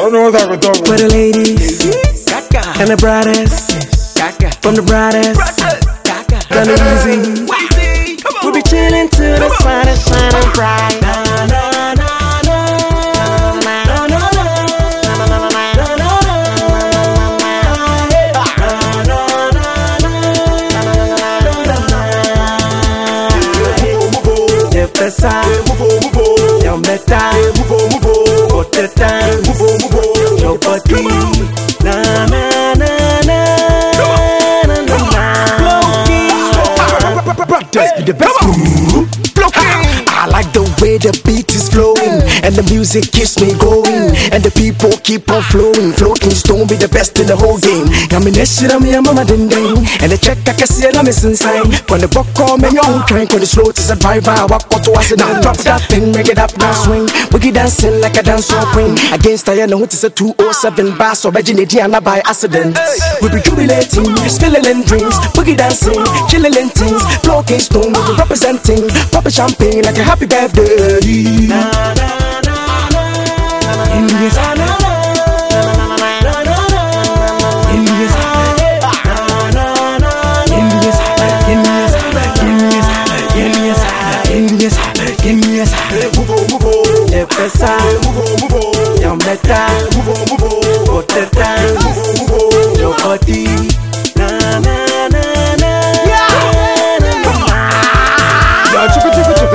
don't know what I could talk For the ladies and the brothers, from the brothers, done it easy. We'll be chilling till the sun is shining bright. Na, na, na, na. Brothers be the best. I like the way the beat is flowing and the music keeps me going and the people keep on flowing. Floating stone be the best in the whole game. Of me and mama ding ding and the check I can see I'm missing sign. When the buck call me young train, when the slow is a driver, I walk out to us and drop that thing, make it up now swing. Boogie dancing like a dancehall queen. Against I know it is a 207 bass or originating and by accident. We be jubilating, spilling drinks, boogie dancing, chilling in things, blocking stone, representing, popping champagne like a happy birthday. Give me a sign. Move on, move on. Move on, move on.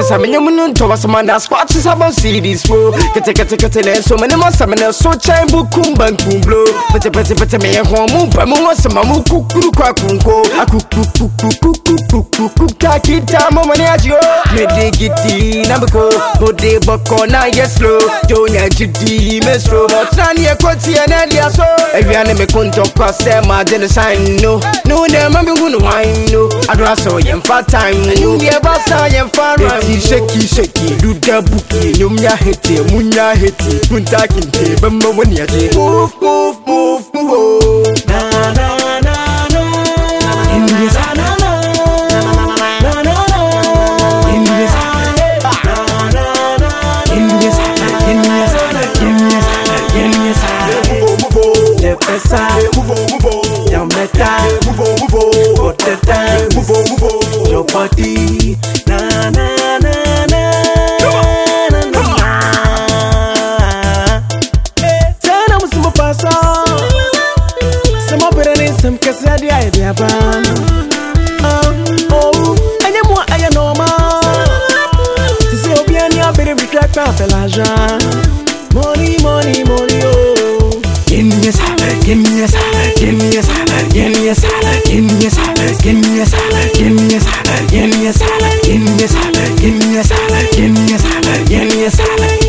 Sa menyo munu nto wa sama na squat sa bon CDs bro. Kete kete kete le so mene mo sa mene so chain bu kumba kumblo. Pete pete pete me ho mu ba mu wa sama mu kukuru kwa kunko. Akuku kuku kuku kuku kuka kita mo mane ajio. Me de giti na beko. Bo de boko na yes slow. Jo nya jidi me slow. Mo tani e kwoti e na dia so. Ewia ne me konto kwa se ma de ne sign no. No ne ma me hu no wine adoraso yɛmfa time. Mu ɛnumdeɛ basa yɛmfa ram eti sheki sheki duda buki enyom ya hete munya hete punta kinte. Bɛmma wɔ nea gye move move move move. Na na na na. Ɛnumdeɛ sa na na. Yes, I body. Na na na na na na na. Eh, Tana musumba pasa. Sama pera ni sam kesi adi ay biaba. Um, oh, anya mo anya norma. Tisi obiani abiri retract pa pelaja. Money money money oh. Give me a sign, give me a sign, give me a sign, give me a sign. Give me a salad, give me a salad, give me a salad,